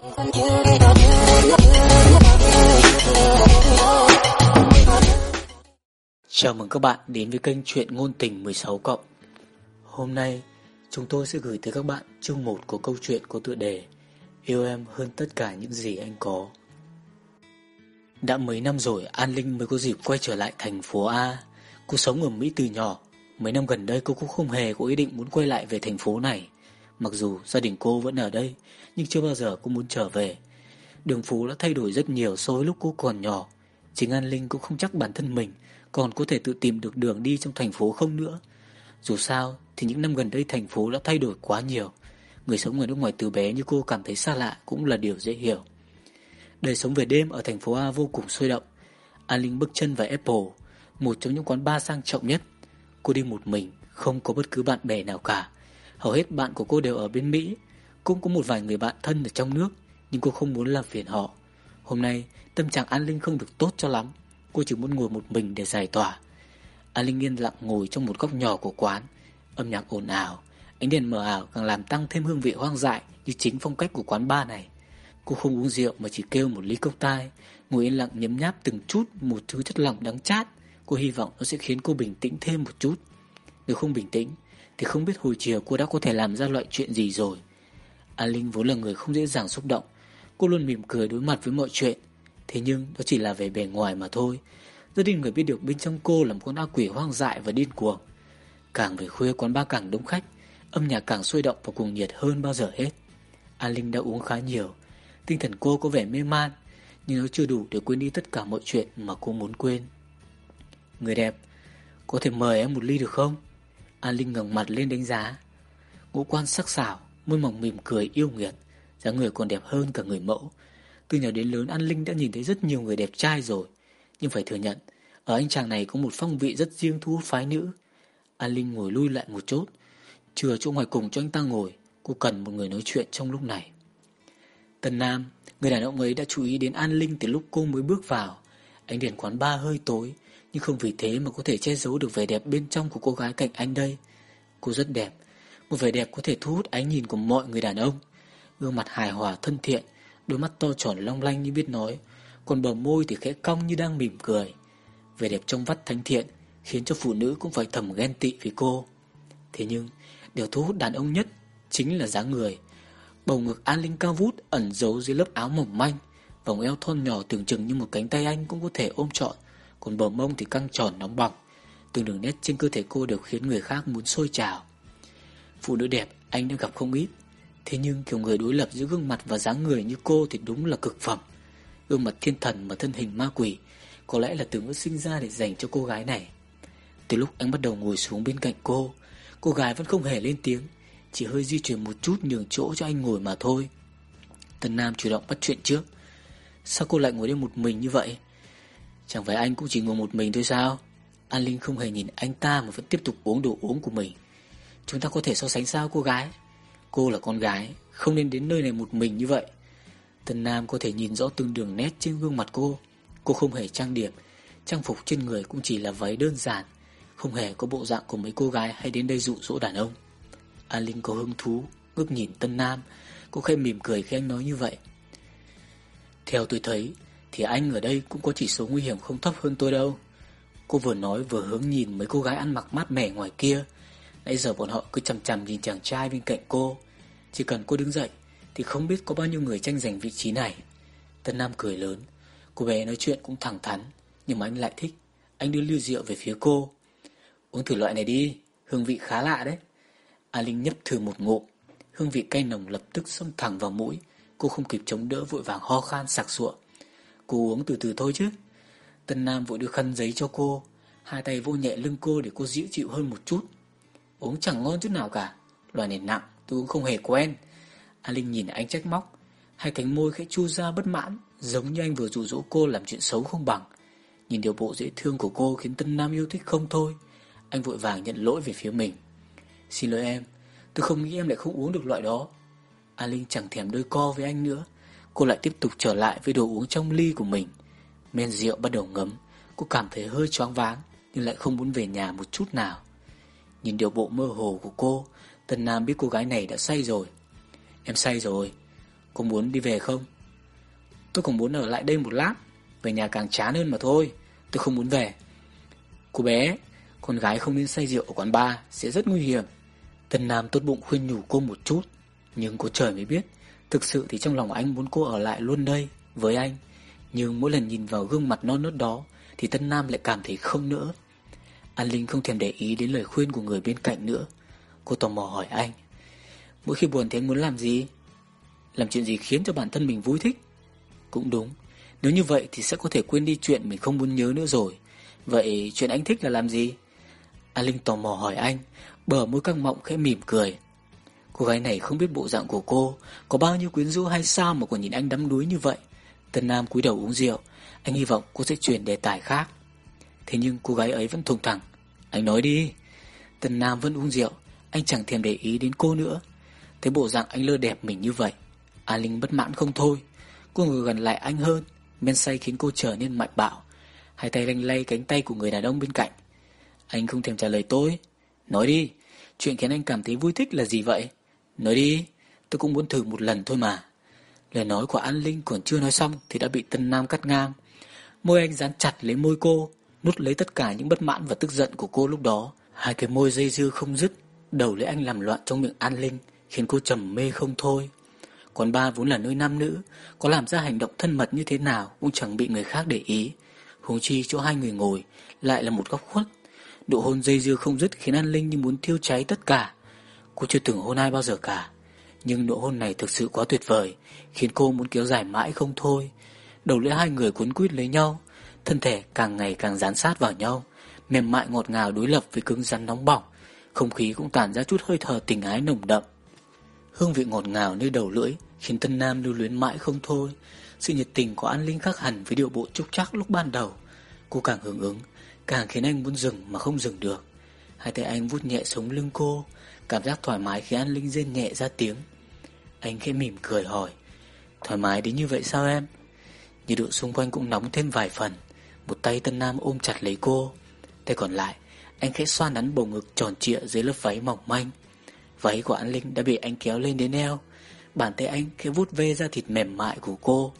Chào mừng các bạn đến với kênh chuyện ngôn tình 16 cộng. Hôm nay, chúng tôi sẽ gửi tới các bạn chương 1 của câu chuyện có tựa đề Yêu em hơn tất cả những gì anh có. Đã mấy năm rồi An Linh mới có dịp quay trở lại thành phố A. Cô sống ở Mỹ từ nhỏ. Mấy năm gần đây cô cũng không hề có ý định muốn quay lại về thành phố này. Mặc dù gia đình cô vẫn ở đây, nhưng chưa bao giờ cô muốn trở về. Đường phố đã thay đổi rất nhiều so với lúc cô còn nhỏ. Chính An Linh cũng không chắc bản thân mình còn có thể tự tìm được đường đi trong thành phố không nữa. Dù sao thì những năm gần đây thành phố đã thay đổi quá nhiều. Người sống ở nước ngoài từ bé như cô cảm thấy xa lạ cũng là điều dễ hiểu. Đời sống về đêm ở thành phố A vô cùng sôi động. An Linh bước chân vào Apple, một trong những quán bar sang trọng nhất. Cô đi một mình, không có bất cứ bạn bè nào cả. Hầu hết bạn của cô đều ở bên Mỹ. Cũng có một vài người bạn thân ở trong nước, nhưng cô không muốn làm phiền họ. Hôm nay, tâm trạng An Linh không được tốt cho lắm. Cô chỉ muốn ngồi một mình để giải tỏa. An Linh yên lặng ngồi trong một góc nhỏ của quán. Âm nhạc ồn ào, ánh đèn mờ ảo càng làm tăng thêm hương vị hoang dại như chính phong cách của quán bar này. Cô không uống rượu mà chỉ kêu một ly cốc tai, ngồi yên lặng nhấm nháp từng chút một thứ chất lỏng đắng chát. Cô hy vọng nó sẽ khiến cô bình tĩnh thêm một chút. Nếu không bình tĩnh, thì không biết hồi chiều cô đã có thể làm ra loại chuyện gì rồi. A Linh vốn là người không dễ dàng xúc động. Cô luôn mỉm cười đối mặt với mọi chuyện. Thế nhưng đó chỉ là về bề ngoài mà thôi. Gia đình người biết được bên trong cô là một con ác quỷ hoang dại và điên cuồng. Càng về khuya quán ba càng đông khách, âm nhạc càng sôi động và cuồng nhiệt hơn bao giờ hết. A Linh đã uống khá nhiều, tinh thần cô có vẻ mê man, nhưng nó chưa đủ để quên đi tất cả mọi chuyện mà cô muốn quên. Người đẹp, có thể mời em một ly được không? A Linh ngẩng mặt lên đánh giá. Ngũ quan sắc sảo, môi mỏng mỉm cười yêu nghiệt, dáng người còn đẹp hơn cả người mẫu. Từ nhỏ đến lớn An Linh đã nhìn thấy rất nhiều người đẹp trai rồi, nhưng phải thừa nhận, ở anh chàng này có một phong vị rất riêng thu hút phái nữ. An Linh ngồi lui lại một chút, chừa chỗ ngoài cùng cho anh ta ngồi, cô cần một người nói chuyện trong lúc này. Tần Nam, người đàn ông ấy đã chú ý đến An Linh từ lúc cô mới bước vào. Ánh đèn quán ba hơi tối, nhưng không vì thế mà có thể che giấu được vẻ đẹp bên trong của cô gái cạnh anh đây. Cô rất đẹp, một vẻ đẹp có thể thu hút ánh nhìn của mọi người đàn ông. Gương mặt hài hòa thân thiện, đôi mắt to tròn long lanh như biết nói, còn bờ môi thì khẽ cong như đang mỉm cười. Vẻ đẹp trong vắt thánh thiện khiến cho phụ nữ cũng phải thầm ghen tị với cô. Thế nhưng, điều thu hút đàn ông nhất chính là dáng người. Bầu ngực an linh cao vút ẩn giấu dưới lớp áo mỏng manh, vòng eo thon nhỏ tưởng chừng như một cánh tay anh cũng có thể ôm trọn, còn bờ mông thì căng tròn nóng bỏng. Từng đường nét trên cơ thể cô đều khiến người khác muốn sôi trào. Phụ nữ đẹp anh đã gặp không ít, thế nhưng kiểu người đối lập giữa gương mặt và dáng người như cô thì đúng là cực phẩm. Gương mặt thiên thần mà thân hình ma quỷ Có lẽ là từ ngữ sinh ra để dành cho cô gái này. Từ lúc anh bắt đầu ngồi xuống bên cạnh cô Cô gái vẫn không hề lên tiếng Chỉ hơi di chuyển một chút nhường chỗ cho anh ngồi mà thôi. Tân Nam chủ động bắt chuyện trước. Sao cô lại ngồi đây một mình như vậy? Chẳng phải anh cũng chỉ ngồi một mình thôi sao? An Linh không hề nhìn anh ta Mà vẫn tiếp tục uống đồ uống của mình. Chúng ta có thể so sánh sao cô gái Cô là con gái Không nên đến nơi này một mình như vậy Tân Nam có thể nhìn rõ từng đường nét trên gương mặt cô. Cô không hề trang điểm, trang phục trên người cũng chỉ là váy đơn giản, không hề có bộ dạng của mấy cô gái hay đến đây dụ dỗ đàn ông. An Linh có hứng thú, ngước nhìn Tân Nam, cô khẽ mỉm cười khi anh nói như vậy. Theo tôi thấy, thì anh ở đây cũng có chỉ số nguy hiểm không thấp hơn tôi đâu. Cô vừa nói vừa hướng nhìn mấy cô gái ăn mặc mát mẻ ngoài kia. Nãy giờ bọn họ cứ chằm chằm nhìn chàng trai bên cạnh cô. Chỉ cần cô đứng dậy thì không biết có bao nhiêu người tranh giành vị trí này. Tân Nam cười lớn, cô bé nói chuyện cũng thẳng thắn, nhưng mà anh lại thích. Anh đưa ly rượu về phía cô. Uống thử loại này đi, hương vị khá lạ đấy. A Linh nhấp thử một ngụm, hương vị cay nồng lập tức xông thẳng vào mũi. Cô không kịp chống đỡ vội vàng ho khan sặc sụa. Cô uống từ từ thôi chứ. Tân Nam vội đưa khăn giấy cho cô, hai tay vô nhẹ lưng cô để cô dịu chịu hơn một chút. Uống chẳng ngon chút nào cả, loại này nặng, tôi cũng không hề quen. A Linh nhìn anh trách móc. Hai cánh môi khẽ chu ra bất mãn Giống như anh vừa dụ dỗ cô làm chuyện xấu không bằng. Nhìn điều bộ dễ thương của cô Khiến Tân Nam yêu thích không thôi. Anh vội vàng nhận lỗi về phía mình. Xin lỗi em Tôi không nghĩ em lại không uống được loại đó. A Linh chẳng thèm đôi co với anh nữa. Cô lại tiếp tục trở lại với đồ uống trong ly của mình. Men rượu bắt đầu ngấm. Cô cảm thấy hơi choáng váng Nhưng lại không muốn về nhà một chút nào. Nhìn điều bộ mơ hồ của cô, Tân Nam biết cô gái này đã say rồi. Em say rồi. Cô muốn đi về không? Tôi cũng muốn ở lại đây một lát. Về nhà càng chán hơn mà thôi. Tôi không muốn về. Cô bé, Con gái không nên say rượu ở quán bar Sẽ rất nguy hiểm. Tân Nam tốt bụng khuyên nhủ cô một chút. Nhưng cô trời mới biết, Thực sự thì trong lòng anh muốn cô ở lại luôn đây, Với anh. Nhưng mỗi lần nhìn vào gương mặt non nớt đó, Thì Tân Nam lại cảm thấy không nữa An Linh không thèm để ý đến lời khuyên của người bên cạnh nữa. Cô tò mò hỏi anh, Mỗi khi buồn thì anh muốn làm gì? Làm chuyện gì khiến cho bản thân mình vui thích? Cũng đúng, Nếu như vậy thì sẽ có thể quên đi chuyện mình không muốn nhớ nữa rồi. Vậy chuyện anh thích là làm gì? An Linh tò mò hỏi anh Bờ môi căng mọng khẽ mỉm cười. Cô gái này không biết bộ dạng của cô, Có bao nhiêu quyến rũ hay sao mà còn nhìn anh đắm đuối như vậy? Tân Nam cúi đầu uống rượu, Anh hy vọng cô sẽ chuyển đề tài khác. Thế nhưng cô gái ấy vẫn thùng thẳng. Anh nói đi. Tần Nam vẫn uống rượu. Anh chẳng thèm để ý đến cô nữa. Thấy bộ dạng anh lơ đẹp mình như vậy, A Linh bất mãn không thôi. Cô ngồi gần lại anh hơn. Men say khiến cô trở nên mạnh bạo. Hai tay lanh lay cánh tay của người đàn ông bên cạnh. Anh không thèm trả lời tôi. Nói đi, Chuyện khiến anh cảm thấy vui thích là gì vậy? Nói đi, Tôi cũng muốn thử một lần thôi mà. Lời nói của An Linh còn chưa nói xong Thì đã bị Tân Nam cắt ngang. Môi anh dán chặt lấy môi cô. Nút lấy tất cả những bất mãn và tức giận của cô lúc đó. Hai cái môi dây dưa không dứt, Đầu lưỡi anh làm loạn trong miệng An Linh, Khiến cô trầm mê không thôi. Quán ba vốn là nơi nam nữ, Có làm ra hành động thân mật như thế nào Cũng chẳng bị người khác để ý. Huống chi chỗ hai người ngồi Lại là một góc khuất. Độ hôn dây dưa không dứt khiến An Linh như muốn thiêu cháy tất cả. Cô chưa từng hôn ai bao giờ cả, Nhưng độ hôn này thực sự quá tuyệt vời, Khiến cô muốn kéo dài mãi không thôi. Đầu lưỡi hai người cuốn quýt lấy nhau Thân thể càng ngày càng dán sát vào nhau, Mềm mại ngọt ngào đối lập với cứng rắn nóng bỏng, Không khí cũng tản ra chút hơi thở tình ái nồng đậm. Hương vị ngọt ngào nơi đầu lưỡi Khiến Tân Nam lưu luyến mãi không thôi. Sự nhiệt tình của An Linh khác hẳn với điệu bộ trúc chắc lúc ban đầu. Cô càng hưởng ứng, Càng khiến anh muốn dừng mà không dừng được. Hai tay anh vút nhẹ sống lưng cô, Cảm giác thoải mái khiến An Linh rên nhẹ ra tiếng. Anh khẽ mỉm cười hỏi, Thoải mái đến như vậy sao em? Nhiệt độ xung quanh cũng nóng thêm vài phần. Một tay Tân Nam ôm chặt lấy cô. Tay còn lại, Anh khẽ xoa nắn bầu ngực tròn trịa dưới lớp váy mỏng manh. Váy của An Linh đã bị anh kéo lên đến eo. Bàn tay anh khẽ vút ve ra thịt mềm mại của cô.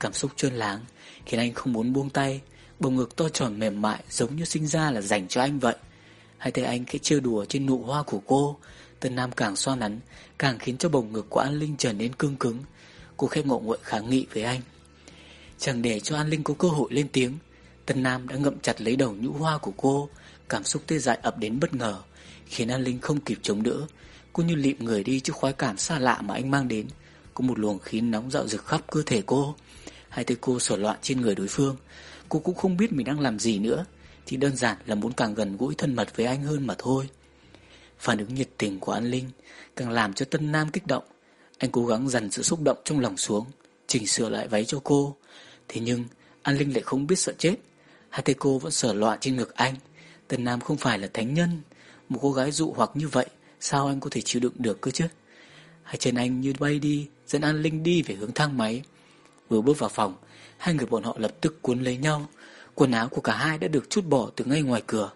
Cảm xúc trơn láng, Khiến anh không muốn buông tay. Bầu ngực to tròn mềm mại giống như sinh ra là dành cho anh vậy. Hai tay anh khẽ trêu đùa trên nụ hoa của cô. Tân Nam càng xoa nắn, Càng khiến cho bầu ngực của An Linh trở nên cương cứng. Cô khẽ ngộ nguội kháng nghị với anh. Chẳng để cho An Linh có cơ hội lên tiếng Tân Nam đã ngậm chặt lấy đầu nhũ hoa của cô, Cảm xúc tê dại ập đến bất ngờ, Khiến An Linh không kịp chống đỡ. Cô như lịm người đi trước khoái cảm xa lạ mà anh mang đến. Có một luồng khí nóng dạo rực khắp cơ thể cô. Hai tay cô sổ loạn trên người đối phương. Cô cũng không biết mình đang làm gì nữa. Thì đơn giản là muốn càng gần gũi thân mật với anh hơn mà thôi. Phản ứng nhiệt tình của An Linh Càng làm cho Tân Nam kích động. Anh cố gắng dằn sự xúc động trong lòng xuống, Chỉnh sửa lại váy cho cô. Thế nhưng, An Linh lại không biết sợ chết. Hateko vẫn sở loạn trên ngực anh. Tần Nam không phải là thánh nhân. Một cô gái dụ hoặc như vậy, Sao anh có thể chịu đựng được cơ chứ? Hai chân anh như bay đi, Dẫn An Linh đi về hướng thang máy. Vừa bước vào phòng, Hai người bọn họ lập tức cuốn lấy nhau. Quần áo của cả hai đã được chút bỏ từ ngay ngoài cửa.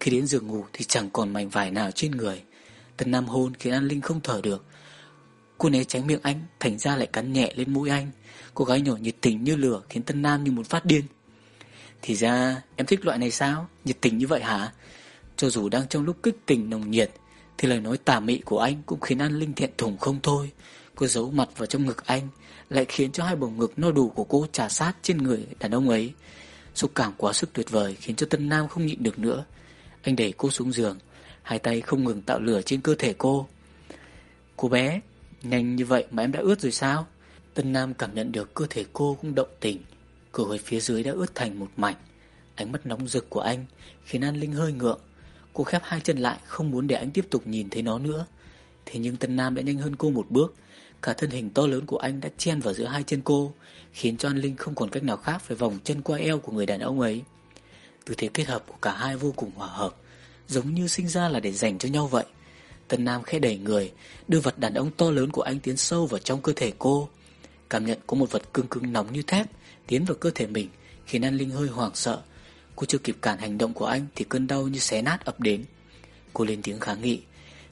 Khi đến giường ngủ thì chẳng còn mảnh vải nào trên người. Tần Nam hôn khiến An Linh không thở được. Cô né tránh miệng anh, Thành ra lại cắn nhẹ lên mũi anh. Cô gái nhỏ nhiệt tình như lửa Khiến Tân Nam như muốn phát điên. Thì ra, em thích loại này sao? Nhiệt tình như vậy hả? Cho dù đang trong lúc kích tình nồng nhiệt, Thì lời nói tà mị của anh Cũng khiến An Linh thiện thùng không thôi. Cô giấu mặt vào trong ngực anh, Lại khiến cho hai bầu ngực no đủ của cô trà sát trên người đàn ông ấy. Xúc cảm quá sức tuyệt vời Khiến cho Tân Nam không nhịn được nữa. Anh đẩy cô xuống giường, Hai tay không ngừng tạo lửa trên cơ thể cô. Cô bé, Nhanh như vậy mà em đã ướt rồi sao? Tân Nam cảm nhận được cơ thể cô cũng động tình. Cửa hồi phía dưới đã ướt thành một mảnh. Ánh mắt nóng rực của anh Khiến An Linh hơi ngượng. Cô khép hai chân lại, không muốn để anh tiếp tục nhìn thấy nó nữa. Thế nhưng Tân Nam đã nhanh hơn cô một bước. Cả thân hình to lớn của anh đã chen vào giữa hai chân cô, Khiến cho An Linh không còn cách nào khác Phải vòng chân qua eo của người đàn ông ấy. Tư thế kết hợp của cả hai vô cùng hòa hợp, Giống như sinh ra là để dành cho nhau vậy. Tân Nam khẽ đẩy người, Đưa vật đàn ông to lớn của anh tiến sâu vào trong cơ thể cô. Cảm nhận có một vật cứng cứng nóng như thép Tiến vào cơ thể mình Khiến An Linh hơi hoảng sợ. Cô chưa kịp cản hành động của anh Thì cơn đau như xé nát ập đến. Cô lên tiếng kháng nghị.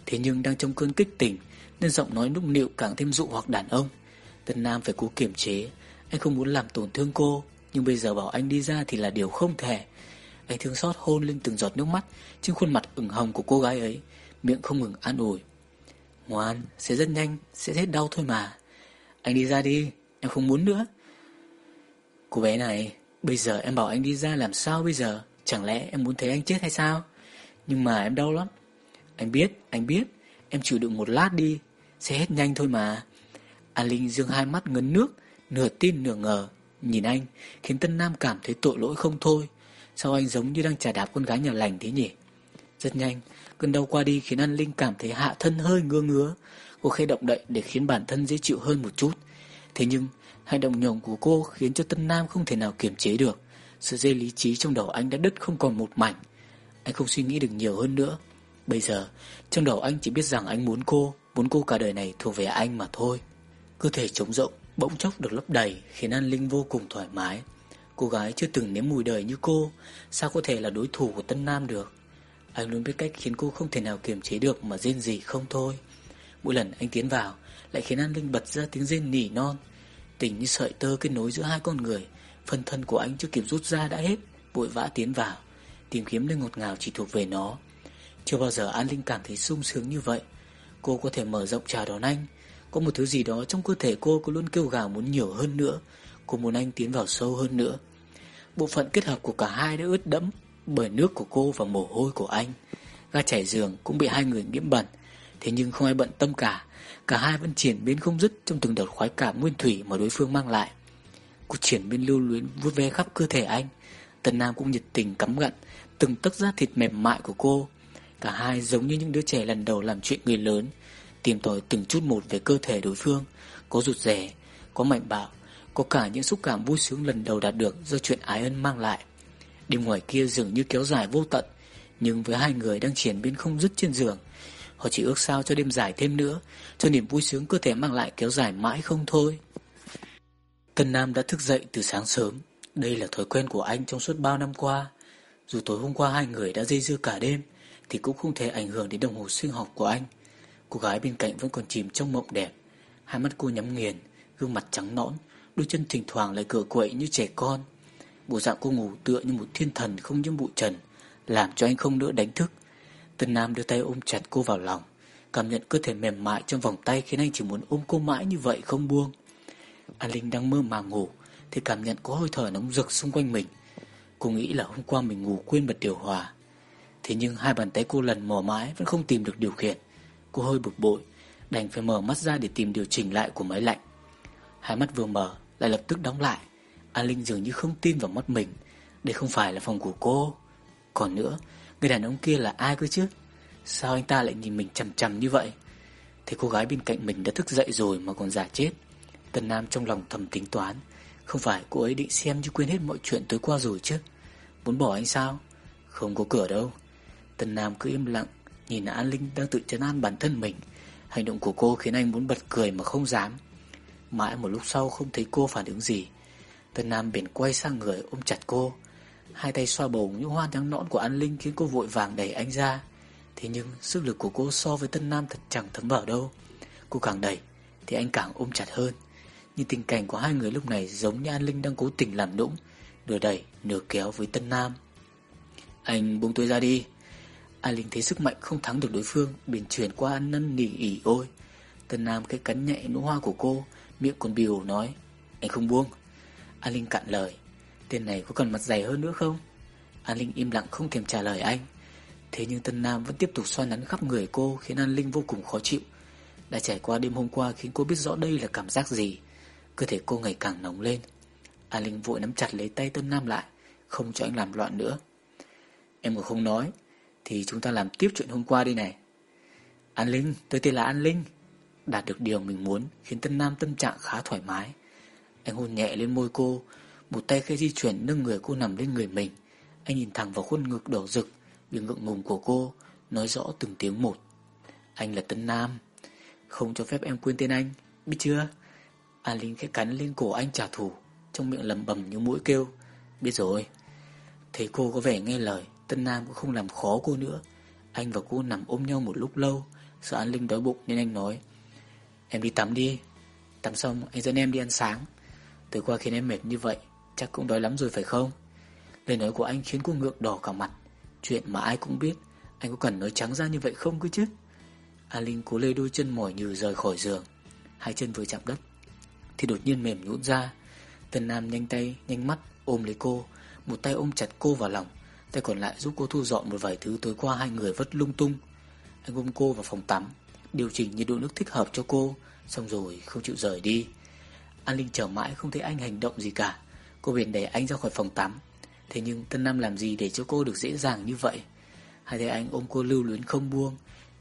Thế nhưng đang trong cơn kích tỉnh Nên giọng nói nũng nịu càng thêm dụ hoặc đàn ông. Tân Nam phải cố kiềm chế. Anh không muốn làm tổn thương cô Nhưng bây giờ bảo anh đi ra thì là điều không thể. Anh thương xót hôn lên từng giọt nước mắt Trên khuôn mặt ửng hồng của cô gái ấy. Miệng không ngừng an ủi. Ngoan, sẽ rất nhanh, sẽ hết đau thôi mà. Anh đi ra đi, em không muốn nữa. Cô bé này, bây giờ em bảo anh đi ra làm sao bây giờ? Chẳng lẽ em muốn thấy anh chết hay sao? Nhưng mà em đau lắm. Anh biết, anh biết. Em chịu đựng một lát đi. Sẽ hết nhanh thôi mà. An Linh dương hai mắt ngấn nước Nửa tin nửa ngờ. Nhìn anh khiến Tân Nam cảm thấy tội lỗi không thôi. Sao anh giống như đang trả đạp con gái nhà lành thế nhỉ? Rất nhanh Cơn đau qua đi khiến An Linh cảm thấy hạ thân hơi ngứa ngứa. Cô khẽ động đậy để khiến bản thân dễ chịu hơn một chút. Thế nhưng Hành động nhồng của cô khiến cho Tân Nam không thể nào kiềm chế được. Sự dây lý trí trong đầu anh đã đứt không còn một mảnh. Anh không suy nghĩ được nhiều hơn nữa. Bây giờ, Trong đầu anh chỉ biết rằng anh muốn cô Muốn cô cả đời này thuộc về anh mà thôi. Cơ thể trống rộng Bỗng chốc được lấp đầy, Khiến An Linh vô cùng thoải mái. Cô gái chưa từng nếm mùi đời như cô, Sao có thể là đối thủ của Tân Nam được? Anh luôn biết cách khiến cô không thể nào kiềm chế được Mà rên gì không thôi. Mỗi lần anh tiến vào, Lại khiến An Linh bật ra tiếng rên nỉ non. Tình như sợi tơ kết nối giữa hai con người. Phần thân của anh chưa kịp rút ra đã hết, Vội vã tiến vào, Tìm kiếm nơi ngọt ngào chỉ thuộc về nó. Chưa bao giờ An Linh cảm thấy sung sướng như vậy. Cô có thể mở rộng chào đón anh. Có một thứ gì đó trong cơ thể cô Cô luôn kêu gào muốn nhiều hơn nữa. Cô muốn anh tiến vào sâu hơn nữa. Bộ phận kết hợp của cả hai đã ướt đẫm Bởi nước của cô và mồ hôi của anh. Ga chảy giường cũng bị hai người nhiễm bẩn. Thế nhưng không ai bận tâm cả. Cả hai vẫn triển biến không dứt Trong từng đợt khoái cảm nguyên thủy mà đối phương mang lại. Cuộc triển biến lưu luyến vuốt ve khắp cơ thể anh, Tần Nam cũng nhiệt tình cắm gặn, Từng tấc da thịt mềm mại của cô. Cả hai giống như những đứa trẻ lần đầu làm chuyện người lớn, Tìm tòi từng chút một về cơ thể đối phương. Có rụt rè, Có mạnh bạo, Có cả những xúc cảm vui sướng lần đầu đạt được Do chuyện ái ân mang lại. Đêm ngoài kia dường như kéo dài vô tận, Nhưng với hai người đang triển biến không dứt trên giường Họ chỉ ước sao cho đêm dài thêm nữa, Cho niềm vui sướng cơ thể mang lại kéo dài mãi không thôi. Tân Nam đã thức dậy từ sáng sớm. Đây là thói quen của anh trong suốt bao năm qua. Dù tối hôm qua hai người đã dây dưa cả đêm, Thì cũng không thể ảnh hưởng đến đồng hồ sinh học của anh. Cô gái bên cạnh vẫn còn chìm trong mộng đẹp. Hai mắt cô nhắm nghiền, Gương mặt trắng nõn, Đôi chân thỉnh thoảng lại cựa quậy như trẻ con. Bộ dạng cô ngủ tựa như một thiên thần không nhiễm bụi trần, Làm cho anh không đỡ đánh thức. Tân Nam đưa tay ôm chặt cô vào lòng. Cảm nhận cơ thể mềm mại trong vòng tay Khiến anh chỉ muốn ôm cô mãi như vậy không buông. An Linh đang mơ màng ngủ, Thì cảm nhận có hơi thở nóng rực xung quanh mình. Cô nghĩ là hôm qua mình ngủ quên bật điều hòa. Thế nhưng hai bàn tay cô lần mò mãi Vẫn không tìm được điều khiển. Cô hơi bực bội, Đành phải mở mắt ra để tìm điều chỉnh lại của máy lạnh. Hai mắt vừa mở, Lại lập tức đóng lại. An Linh dường như không tin vào mắt mình. Đây không phải là phòng của cô. Còn nữa Người đàn ông kia là ai cơ chứ? Sao anh ta lại nhìn mình chầm chầm như vậy? Thế cô gái bên cạnh mình đã thức dậy rồi Mà còn giả chết. Tần Nam trong lòng thầm tính toán, Không phải cô ấy định xem như quên hết mọi chuyện tối qua rồi chứ? Muốn bỏ anh sao? Không có cửa đâu. Tần Nam cứ im lặng, Nhìn An Linh đang tự trấn an bản thân mình. Hành động của cô khiến anh muốn bật cười mà không dám. Mãi một lúc sau không thấy cô phản ứng gì. Tần Nam bèn quay sang người ôm chặt cô. Hai tay xoa bổng những hoa trắng nõn của An Linh khiến cô vội vàng đẩy anh ra. Thế nhưng sức lực của cô so với Tân Nam thật chẳng thấm vào đâu. Cô càng đẩy thì anh càng ôm chặt hơn. Nhưng tình cảnh của hai người lúc này giống như An Linh đang cố tình làm nũng, nửa đẩy, nửa kéo với Tân Nam. Anh buông tôi ra đi. An Linh thấy sức mạnh không thắng được đối phương, biển chuyển qua An Nân nỉ ỉ ôi. Tân Nam cái cắn nhẹ nụ hoa của cô, miệng còn biểu nói, anh không buông. An Linh cạn lời, Tên này có cần mặt dày hơn nữa không? An Linh im lặng không thèm trả lời anh. Thế nhưng Tân Nam vẫn tiếp tục xoa nắn khắp người cô Khiến An Linh vô cùng khó chịu. Đã trải qua đêm hôm qua khiến cô biết rõ đây là cảm giác gì. Cơ thể cô ngày càng nóng lên. An Linh vội nắm chặt lấy tay Tân Nam lại Không cho anh làm loạn nữa. Em còn không nói Thì chúng ta làm tiếp chuyện hôm qua đi này. An Linh, tôi tên là An Linh. Đạt được điều mình muốn Khiến Tân Nam tâm trạng khá thoải mái. Anh hôn nhẹ lên môi cô một tay khẽ di chuyển, nâng người cô nằm lên người mình. Anh nhìn thẳng vào khuôn ngực đỏ rực Vì ngượng ngùng của cô, Nói rõ từng tiếng một. Anh là Tân Nam. Không cho phép em quên tên anh, Biết chưa? An Linh khẽ cắn lên cổ anh trả thù, Trong miệng lầm bầm như mũi kêu. Biết rồi. Thấy cô có vẻ nghe lời, Tân Nam cũng không làm khó cô nữa. Anh và cô nằm ôm nhau một lúc lâu, Sợ An Linh đói bụng nên anh nói, Em đi tắm đi. Tắm xong anh dẫn em đi ăn sáng. Tối qua khiến em mệt như vậy Chắc cũng đói lắm rồi phải không? Lời nói của anh khiến cô ngượng đỏ cả mặt. Chuyện mà ai cũng biết, Anh có cần nói trắng ra như vậy không cứ chứ? A Linh cố lê đôi chân mỏi như rời khỏi giường, Hai chân vừa chạm đất, Thì đột nhiên mềm nhũn ra. Tân Nam nhanh tay, nhanh mắt ôm lấy cô, Một tay ôm chặt cô vào lòng, Tay còn lại giúp cô thu dọn một vài thứ tối qua hai người vất lung tung. Anh ôm cô vào phòng tắm, Điều chỉnh nhiệt độ nước thích hợp cho cô, Xong rồi không chịu rời đi. An Linh chờ mãi không thấy anh hành động gì cả. Cô bèn đẩy anh ra khỏi phòng tắm. Thế nhưng Tân Nam làm gì để cho cô được dễ dàng như vậy? Hai tay anh ôm cô lưu luyến không buông.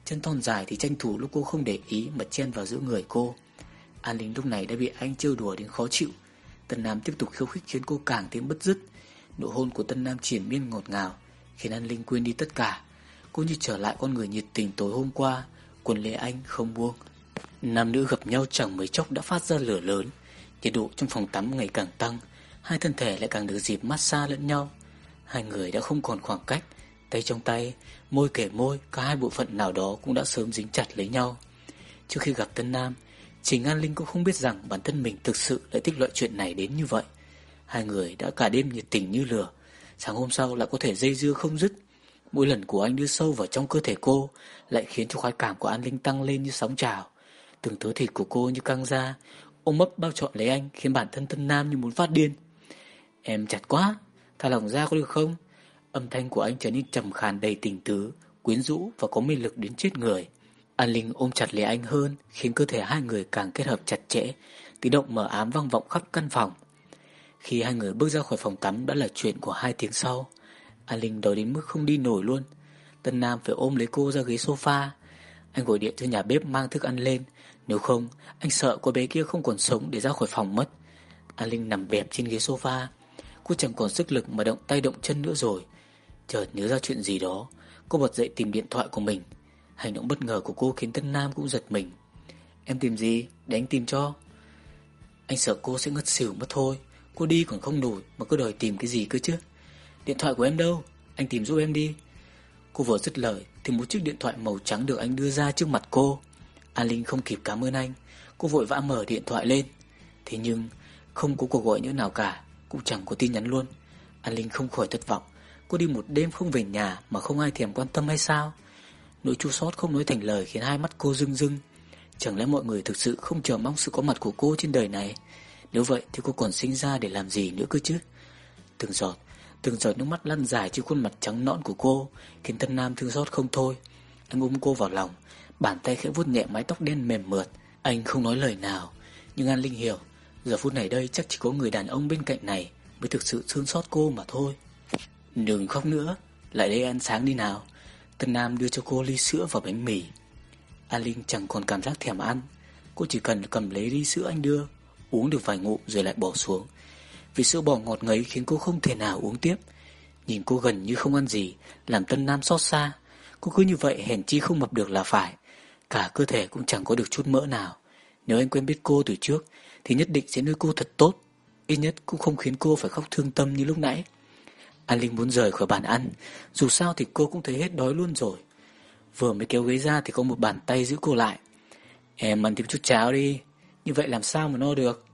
Chân thon dài thì tranh thủ lúc cô không để ý Mà chen vào giữa người cô. An Linh lúc này đã bị anh trêu đùa đến khó chịu. Tân Nam tiếp tục khiêu khích khiến cô càng thêm bất dứt Nụ hôn của Tân Nam triển miên ngọt ngào, Khiến An Linh quên đi tất cả. Cô như trở lại con người nhiệt tình tối hôm qua, Quần lê anh không buông. Nam nữ gặp nhau chẳng mấy chốc đã phát ra lửa lớn, Nhiệt độ trong phòng tắm ngày càng tăng. Hai thân thể lại càng được dịp massage lẫn nhau. Hai người đã không còn khoảng cách. Tay trong tay, môi kể môi Cả hai bộ phận nào đó cũng đã sớm dính chặt lấy nhau. Trước khi gặp Tân Nam Trình An Linh cũng không biết rằng Bản thân mình thực sự lại thích loại chuyện này đến như vậy. Hai người đã cả đêm nhiệt tình như lửa. Sáng hôm sau lại có thể dây dưa không dứt. Mỗi lần của anh đưa sâu vào trong cơ thể cô Lại khiến cho khoái cảm của An Linh tăng lên như sóng trào. Từng thớ thịt của cô như căng ra Ôm ấp bao trọn lấy anh Khiến bản thân Tân Nam như muốn phát điên. Em chặt quá, Thả lỏng ra có được không? Âm thanh của anh trở nên trầm khàn đầy tình tứ, Quyến rũ và có mê lực đến chết người. An Linh ôm chặt lấy anh hơn, Khiến cơ thể hai người càng kết hợp chặt chẽ Tiếng động mở ám vang vọng khắp căn phòng. Khi hai người bước ra khỏi phòng tắm Đã là chuyện của hai tiếng sau. An Linh đói đến mức không đi nổi luôn. Tân Nam phải ôm lấy cô ra ghế sofa. Anh gọi điện cho nhà bếp mang thức ăn lên. Nếu không, anh sợ cô bé kia không còn sống Để ra khỏi phòng mất. An Linh nằm bẹp trên ghế sofa. Cô chẳng còn sức lực mà động tay động chân nữa rồi. Chợt nhớ ra chuyện gì đó, Cô bật dậy tìm điện thoại của mình. Hành động bất ngờ của cô khiến Tân Nam cũng giật mình. Em tìm gì? Để anh tìm cho. Anh sợ cô sẽ ngất xỉu mất thôi. Cô đi còn không đủ Mà cứ đòi tìm cái gì cơ chứ. Điện thoại của em đâu? Anh tìm giúp em đi. Cô vừa dứt lời Thì một chiếc điện thoại màu trắng được anh đưa ra trước mặt cô. An Linh không kịp cảm ơn anh. Cô vội vã mở điện thoại lên. Thế nhưng không có cuộc gọi nữa nào cả. Cũng chẳng có tin nhắn luôn. An Linh không khỏi thất vọng. Cô đi một đêm không về nhà Mà không ai thèm quan tâm hay sao? Nỗi chua xót không nói thành lời khiến hai mắt cô rưng rưng. Chẳng lẽ mọi người thực sự không chờ mong sự có mặt của cô trên đời này? Nếu vậy thì cô còn sinh ra để làm gì nữa cơ chứ? Từng giọt Từng giọt nước mắt lăn dài trên khuôn mặt trắng nõn của cô, Khiến thân Nam thương xót không thôi. Anh ôm cô vào lòng, Bàn tay khẽ vuốt nhẹ mái tóc đen mềm mượt. Anh không nói lời nào, Nhưng An Linh hiểu Giờ phút này đây chắc chỉ có người đàn ông bên cạnh này Mới thực sự thương xót cô mà thôi. Đừng khóc nữa, Lại đây ăn sáng đi nào. Tân Nam đưa cho cô ly sữa và bánh mì. An Linh chẳng còn cảm giác thèm ăn. Cô chỉ cần cầm lấy ly sữa anh đưa, Uống được vài ngụm rồi lại bỏ xuống. Vì sữa bò ngọt ngấy khiến cô không thể nào uống tiếp. Nhìn cô gần như không ăn gì, Làm Tân Nam xót xa. Cô cứ như vậy hèn chi không mập được là phải. Cả cơ thể cũng chẳng có được chút mỡ nào. Nếu anh quen biết cô từ trước thì nhất định sẽ nuôi cô thật tốt. Ít nhất cũng không khiến cô phải khóc thương tâm như lúc nãy. An Linh muốn rời khỏi bàn ăn. Dù sao thì cô cũng thấy hết đói luôn rồi. Vừa mới kéo ghế ra thì có một bàn tay giữ cô lại. Em ăn thêm chút cháo đi. Như vậy làm sao mà no được?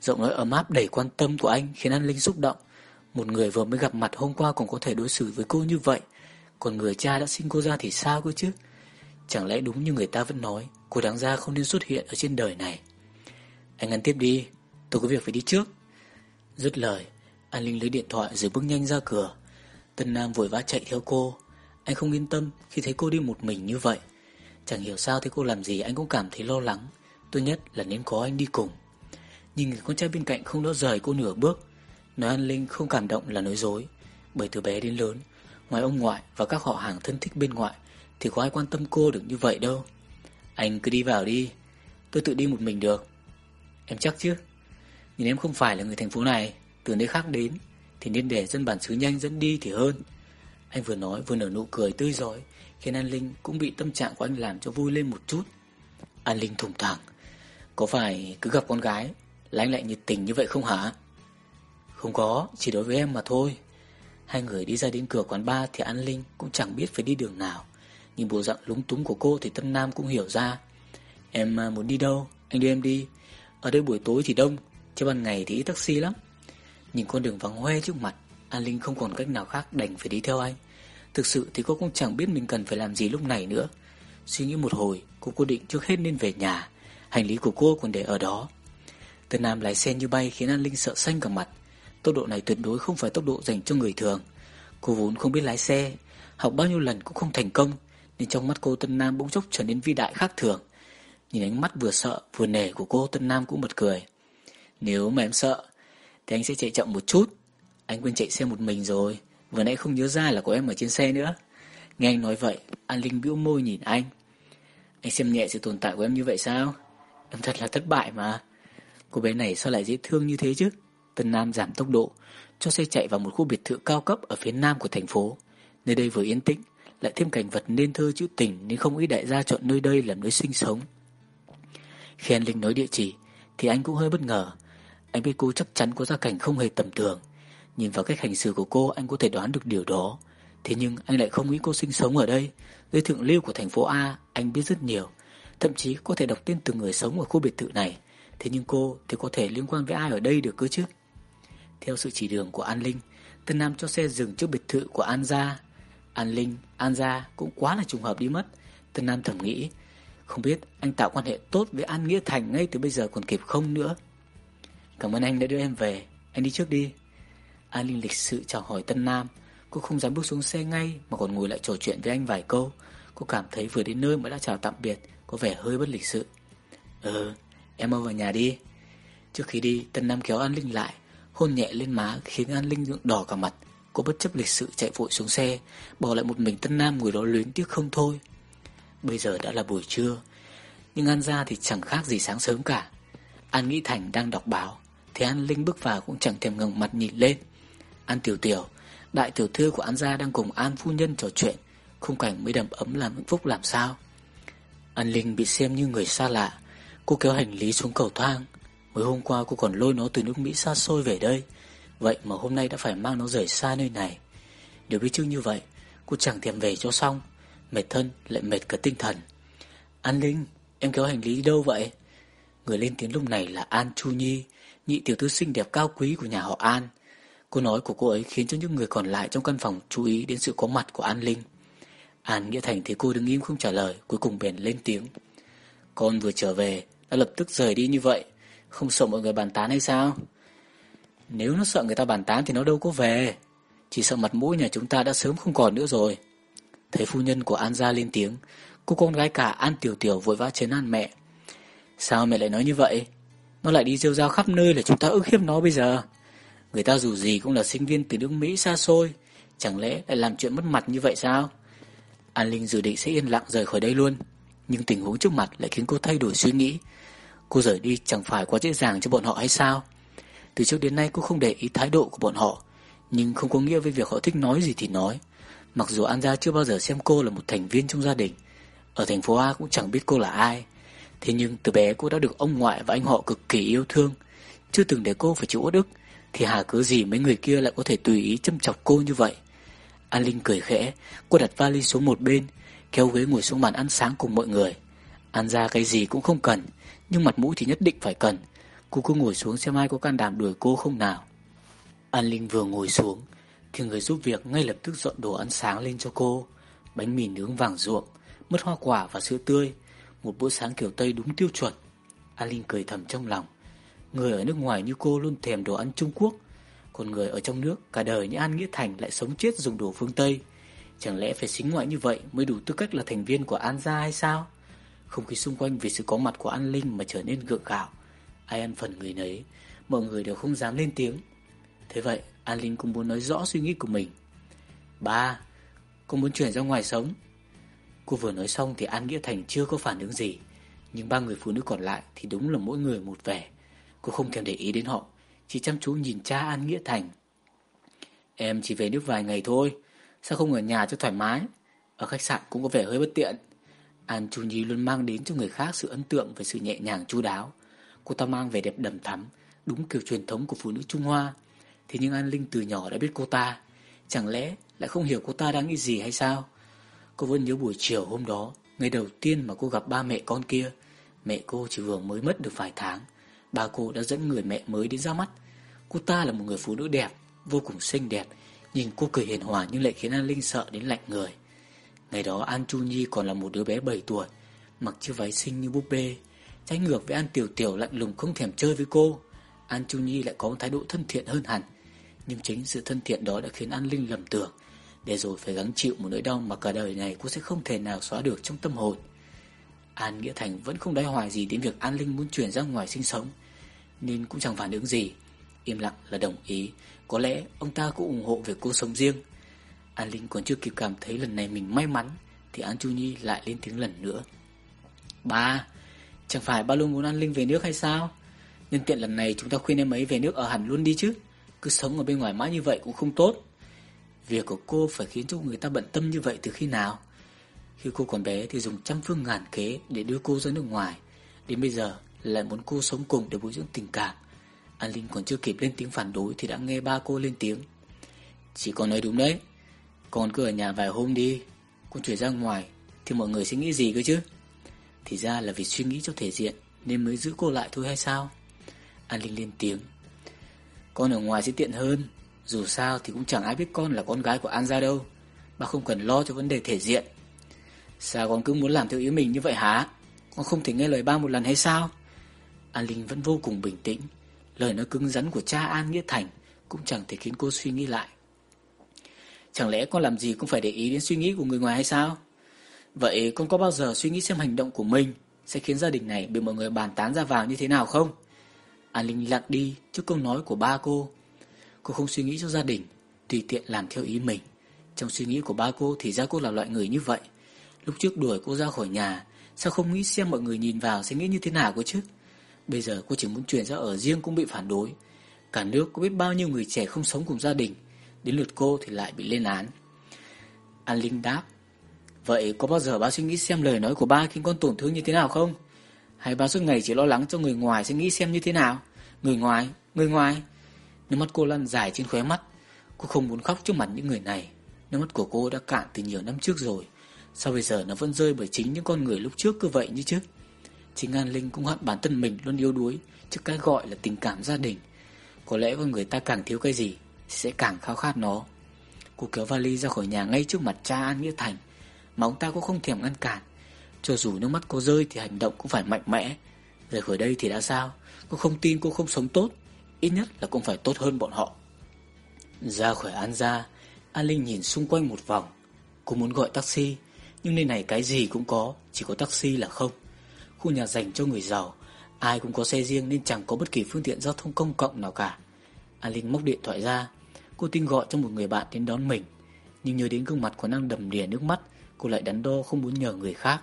Giọng nói ấm áp đầy quan tâm của anh Khiến An Linh xúc động. Một người vừa mới gặp mặt hôm qua còn có thể đối xử với cô như vậy. Còn người cha đã sinh cô ra thì sao cơ chứ? Chẳng lẽ đúng như người ta vẫn nói, Cô đáng ra không nên xuất hiện ở trên đời này. Anh ăn tiếp đi. Tôi có việc phải đi trước. Dứt lời, An Linh lấy điện thoại rồi bước nhanh ra cửa. Tân Nam vội vã chạy theo cô. Anh không yên tâm khi thấy cô đi một mình như vậy. Chẳng hiểu sao thấy cô làm gì anh cũng cảm thấy lo lắng. Tốt nhất là nên có anh đi cùng. Nhìn người con trai bên cạnh không đỡ rời cô nửa bước. Nói An Linh không cảm động là nói dối. Bởi từ bé đến lớn, Ngoài ông ngoại và các họ hàng thân thích bên ngoại, Thì có ai quan tâm cô được như vậy đâu? Anh cứ đi vào đi. Tôi tự đi một mình được. Em chắc chứ? Nhìn em không phải là người thành phố này, từ nơi khác đến, Thì nên để dân bản xứ nhanh dẫn đi thì hơn. Anh vừa nói vừa nở nụ cười tươi giói Khiến An Linh cũng bị tâm trạng của anh làm cho vui lên một chút. An Linh thủng thẳng, Có phải cứ gặp con gái Là anh lại nhiệt tình như vậy không hả? Không có, Chỉ đối với em mà thôi. Hai người đi ra đến cửa quán bar Thì An Linh cũng chẳng biết phải đi đường nào Nhìn bộ dạng lúng túng của cô Thì tâm Nam cũng hiểu ra. Em à, muốn đi đâu? Anh đưa em đi. Ở đây buổi tối thì đông, chứ ban ngày thì ít taxi lắm. Nhìn con đường vắng hoe trước mặt, An Linh không còn cách nào khác đành phải đi theo anh. Thực sự thì cô cũng chẳng biết mình cần phải làm gì lúc này nữa. Suy nghĩ một hồi, cô quyết định trước hết nên về nhà. Hành lý của cô còn để ở đó. Tân Nam lái xe như bay khiến An Linh sợ xanh cả mặt. Tốc độ này tuyệt đối không phải tốc độ dành cho người thường. Cô vốn không biết lái xe, học bao nhiêu lần cũng không thành công, nên trong mắt cô Tân Nam bỗng chốc trở nên vĩ đại khác thường. Nhìn ánh mắt vừa sợ vừa nể của cô Tân Nam cũng bật cười. Nếu mà em sợ, thì anh sẽ chạy chậm một chút. Anh quên chạy xe một mình rồi, vừa nãy không nhớ ra là có em ở trên xe nữa. Nghe anh nói vậy, An Linh bĩu môi nhìn anh. Anh xem nhẹ sự tồn tại của em như vậy sao? Em thật là thất bại mà. Cô bé này sao lại dễ thương như thế chứ? Tân Nam giảm tốc độ, cho xe chạy vào một khu biệt thự cao cấp ở phía nam của thành phố. Nơi đây vừa yên tĩnh, lại thêm cảnh vật nên thơ chữ tình nên không ít đại gia chọn nơi đây làm nơi sinh sống. Khi anh Linh nói địa chỉ, thì anh cũng hơi bất ngờ. Anh biết cô chắc chắn có gia cảnh không hề tầm thường. Nhìn vào cách hành xử của cô, anh có thể đoán được điều đó. Thế nhưng anh lại không nghĩ cô sinh sống ở đây. Dưới thượng lưu của thành phố A, anh biết rất nhiều. Thậm chí có thể đọc tên từng người sống ở khu biệt thự này. Thế nhưng cô thì có thể liên quan với ai ở đây được cơ chứ? Theo sự chỉ đường của An Linh, Tân Nam cho xe dừng trước biệt thự của An Gia. An Linh, An Gia cũng quá là trùng hợp đi mất. Tân Nam thầm nghĩ, không biết anh tạo quan hệ tốt với An Nghĩa Thành ngay từ bây giờ còn kịp không nữa. Cảm ơn anh đã đưa em về, anh đi trước đi. An Linh lịch sự chào hỏi Tân Nam, cô không dám bước xuống xe ngay mà còn ngồi lại trò chuyện với anh vài câu. Cô cảm thấy vừa đến nơi mà đã chào tạm biệt, có vẻ hơi bất lịch sự. Ừ, em mau vào nhà đi. Trước khi đi, Tân Nam kéo An Linh lại, hôn nhẹ lên má khiến An Linh nhuộm đỏ cả mặt. Cô bất chấp lịch sự chạy vội xuống xe, bỏ lại một mình Tân Nam ngồi đó luyến tiếc không thôi. Bây giờ đã là buổi trưa, nhưng An ra thì chẳng khác gì sáng sớm cả. An nghĩ Thành đang đọc báo, thì An Linh bước vào cũng chẳng thèm ngừng mặt nhìn lên. An Tiểu Tiểu, đại tiểu thư của An gia đang cùng An phu nhân trò chuyện, khung cảnh mới đầm ấm làm hạnh phúc làm sao. An Linh bị xem như người xa lạ, cô kéo hành lý xuống cầu thang, Mới hôm qua cô còn lôi nó từ nước Mỹ xa xôi về đây Vậy mà hôm nay đã phải mang nó rời xa nơi này Nếu biết trước như vậy Cô chẳng thèm về cho xong Mệt thân, lại mệt cả tinh thần An Linh, Em kéo hành lý đi đâu vậy Người lên tiếng lúc này là An Chu Nhi, Nhị tiểu thư xinh đẹp cao quý của nhà họ An Cô nói của cô ấy khiến cho những người còn lại trong căn phòng chú ý đến sự có mặt của An Linh An Nghĩa Thành thấy cô đứng im không trả lời, Cuối cùng bèn lên tiếng Con vừa trở về, Đã lập tức rời đi như vậy không sợ mọi người bàn tán hay sao? Nếu nó sợ người ta bàn tán thì nó đâu có về. Chỉ sợ mặt mũi nhà chúng ta đã sớm không còn nữa rồi. Thấy phu nhân của An gia lên tiếng, cô con gái cả An Tiểu Tiểu vội vã chấn an mẹ. Sao mẹ lại nói như vậy? Nó lại đi rêu rao khắp nơi là chúng ta ức hiếp nó bây giờ. Người ta dù gì cũng là sinh viên từ nước Mỹ xa xôi. Chẳng lẽ lại làm chuyện mất mặt như vậy sao? An Linh dự định sẽ yên lặng rời khỏi đây luôn. Nhưng tình huống trước mặt lại khiến cô thay đổi suy nghĩ. Cô rời đi chẳng phải quá dễ dàng cho bọn họ hay sao Từ trước đến nay cô không để ý thái độ của bọn họ Nhưng không có nghĩa với việc họ thích nói gì thì nói Mặc dù An Gia chưa bao giờ xem cô là một thành viên trong gia đình Ở thành phố A cũng chẳng biết cô là ai Thế nhưng từ bé cô đã được ông ngoại và anh họ cực kỳ yêu thương Chưa từng để cô phải chịu uất ức Thì hà cứ gì mấy người kia lại có thể tùy ý châm chọc cô như vậy An Linh cười khẽ Cô đặt vali xuống một bên Kéo ghế ngồi xuống bàn ăn sáng cùng mọi người An Gia cái gì cũng không cần nhưng mặt mũi thì nhất định phải cần. Cô cứ ngồi xuống xem ai có can đảm đuổi cô không nào. An Linh vừa ngồi xuống, thì người giúp việc ngay lập tức dọn đồ ăn sáng lên cho cô. Bánh mì nướng vàng ruộng, mứt hoa quả và sữa tươi. Một bữa sáng kiểu Tây đúng tiêu chuẩn. Alin cười thầm trong lòng. Người ở nước ngoài như cô luôn thèm đồ ăn Trung Quốc. Còn người ở trong nước cả đời như An Nghĩa Thành lại sống chết dùng đồ phương Tây. Chẳng lẽ phải xính ngoại như vậy mới đủ tư cách là thành viên của An gia hay sao? Không khí xung quanh vì sự có mặt của An Linh mà trở nên gượng gạo. Ai ăn phần người nấy, mọi người đều không dám lên tiếng. Thế vậy, An Linh cũng muốn nói rõ suy nghĩ của mình. Ba, cô muốn chuyển ra ngoài sống. Cô vừa nói xong thì An Nghĩa Thành chưa có phản ứng gì. Nhưng ba người phụ nữ còn lại thì đúng là mỗi người một vẻ. Cô không thèm để ý đến họ, chỉ chăm chú nhìn cha An Nghĩa Thành. Em chỉ về nước vài ngày thôi, sao không ở nhà cho thoải mái? Ở khách sạn cũng có vẻ hơi bất tiện. An Chu Nhi luôn mang đến cho người khác sự ấn tượng về sự nhẹ nhàng chu đáo. Cô ta mang vẻ đẹp đầm thắm, đúng kiểu truyền thống của phụ nữ Trung Hoa. Thế nhưng An Linh từ nhỏ đã biết cô ta. Chẳng lẽ lại không hiểu cô ta đang nghĩ gì hay sao? Cô vẫn nhớ buổi chiều hôm đó, ngày đầu tiên mà cô gặp ba mẹ con kia. Mẹ cô chỉ vừa mới mất được vài tháng. Ba cô đã dẫn người mẹ mới đến ra mắt. Cô ta là một người phụ nữ đẹp, vô cùng xinh đẹp. Nhìn cô cười hiền hòa nhưng lại khiến An Linh sợ đến lạnh người. Ngày đó An Chu Nhi còn là một đứa bé 7 tuổi, mặc chiếc váy xinh như búp bê. Trái ngược với An Tiểu Tiểu lạnh lùng không thèm chơi với cô. An Chu Nhi lại có một thái độ thân thiện hơn hẳn. Nhưng chính sự thân thiện đó đã khiến An Linh lầm tưởng để rồi phải gắng chịu một nỗi đau mà cả đời này cô sẽ không thể nào xóa được trong tâm hồn. An Nghĩa Thành vẫn không đói hoài gì đến việc An Linh muốn chuyển ra ngoài sinh sống, nên cũng chẳng phản ứng gì. Im lặng là đồng ý, có lẽ ông ta cũng ủng hộ về cô sống riêng. An Linh còn chưa kịp cảm thấy lần này mình may mắn, thì An Chu Nhi lại lên tiếng lần nữa. Ba, chẳng phải ba luôn muốn An Linh về nước hay sao? Nhân tiện lần này chúng ta khuyên em ấy về nước ở hẳn luôn đi chứ. Cứ sống ở bên ngoài mãi như vậy cũng không tốt. Việc của cô phải khiến cho người ta bận tâm như vậy từ khi nào? Khi cô còn bé thì dùng trăm phương ngàn kế để đưa cô ra nước ngoài. Đến bây giờ lại muốn cô sống cùng để bồi dưỡng tình cảm. An Linh còn chưa kịp lên tiếng phản đối thì đã nghe ba cô lên tiếng. Chị con nói đúng đấy. Con cứ ở nhà vài hôm đi. Con chuyển ra ngoài thì mọi người sẽ nghĩ gì cơ chứ? Thì ra là vì suy nghĩ cho thể diện nên mới giữ cô lại thôi hay sao? An Linh lên tiếng. Con ở ngoài sẽ tiện hơn. Dù sao thì cũng chẳng ai biết con là con gái của An gia đâu. Bà không cần lo cho vấn đề thể diện. Sao con cứ muốn làm theo ý mình như vậy hả? Con không thể nghe lời ba một lần hay sao? An Linh vẫn vô cùng bình tĩnh. Lời nói cứng rắn của cha An Nghĩa Thành cũng chẳng thể khiến cô suy nghĩ lại. Chẳng lẽ con làm gì cũng phải để ý đến suy nghĩ của người ngoài hay sao? Vậy con có bao giờ suy nghĩ xem hành động của mình sẽ khiến gia đình này bị mọi người bàn tán ra vào như thế nào không? An Linh lặng đi trước câu nói của ba cô. Cô không suy nghĩ cho gia đình, tùy tiện làm theo ý mình. Trong suy nghĩ của ba cô thì ra cô là loại người như vậy. Lúc trước đuổi cô ra khỏi nhà, sao không nghĩ xem mọi người nhìn vào sẽ nghĩ như thế nào cô chứ? Bây giờ cô chỉ muốn chuyển ra ở riêng cũng bị phản đối. Cả nước có biết bao nhiêu người trẻ không sống cùng gia đình, đến lượt cô thì lại bị lên án. An Linh đáp, vậy có bao giờ ba suy nghĩ xem lời nói của ba khiến con tổn thương như thế nào không? Hay ba suốt ngày chỉ lo lắng cho người ngoài sẽ nghĩ xem như thế nào? Người ngoài, người ngoài. Nước mắt cô lăn dài trên khóe mắt. Cô không muốn khóc trước mặt những người này. Nước mắt của cô đã cạn từ nhiều năm trước rồi. Sao bây giờ nó vẫn rơi bởi chính những con người lúc trước cứ vậy như chứ? Chính An Linh cũng hận bản thân mình luôn yếu đuối trước cái gọi là tình cảm gia đình. Có lẽ con người ta càng thiếu cái gì sẽ càng khao khát nó. Cô kéo vali ra khỏi nhà ngay trước mặt cha An Nghĩa Thành mà ông ta cũng không thèm ngăn cản. Cho dù nước mắt cô rơi thì hành động cũng phải mạnh mẽ. Rời khỏi đây thì đã sao? Cô không tin cô không sống tốt. Ít nhất là cũng phải tốt hơn bọn họ. Ra khỏi An gia, An Linh nhìn xung quanh một vòng. Cô muốn gọi taxi, nhưng nơi này cái gì cũng có, chỉ có taxi là không. Khu nhà dành cho người giàu, ai cũng có xe riêng nên chẳng có bất kỳ phương tiện giao thông công cộng nào cả. An Linh móc điện thoại ra, cô tin gọi cho một người bạn đến đón mình. Nhưng nhớ đến gương mặt của năng đầm đìa nước mắt, cô lại đắn đo không muốn nhờ người khác.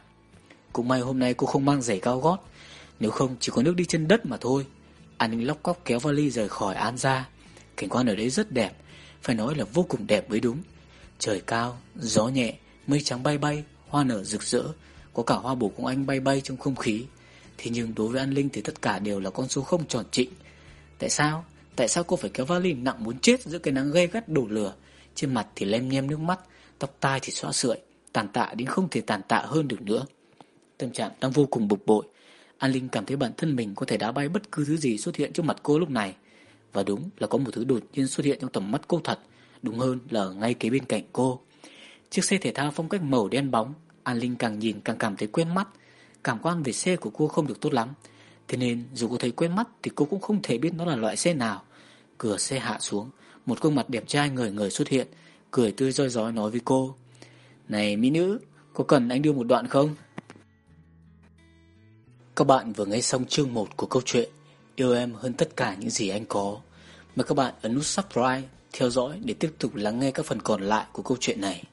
Cũng may hôm nay cô không mang giày cao gót, nếu không chỉ có nước đi chân đất mà thôi. An Ninh lóc cóc kéo vali rời khỏi An ra. Cảnh quan ở đấy rất đẹp, phải nói là vô cùng đẹp mới đúng. Trời cao, gió nhẹ, mây trắng bay bay, hoa nở rực rỡ, có cả hoa bổ công anh bay bay trong không khí. Thế nhưng đối với An Linh thì tất cả đều là con số không tròn trịnh. Tại sao? Tại sao cô phải kéo vali nặng muốn chết giữa cái nắng gây gắt đổ lửa? Trên mặt thì lem nhem nước mắt, tóc tai thì xóa sượi, tàn tạ đến không thể tàn tạ hơn được nữa. Tâm trạng đang vô cùng bực bội. An Linh cảm thấy bản thân mình có thể đá bay bất cứ thứ gì xuất hiện trước mặt cô lúc này. Và đúng là có một thứ đột nhiên xuất hiện trong tầm mắt cô thật. Đúng hơn là ở ngay kế bên cạnh cô. Chiếc xe thể thao phong cách màu đen bóng. An Linh càng nhìn càng cảm thấy quen mắt. Cảm quan về xe của cô không được tốt lắm. Thế nên dù cô thấy quen mắt thì cô cũng không thể biết nó là loại xe nào. Cửa xe hạ xuống. Một gương mặt đẹp trai người người xuất hiện. Cười tươi roi rói nói với cô. Này mỹ nữ, có cần anh đưa một đoạn không? Các bạn vừa nghe xong chương 1 của câu chuyện Yêu em hơn tất cả những gì anh có. Mời các bạn ấn nút subscribe, theo dõi để tiếp tục lắng nghe các phần còn lại của câu chuyện này.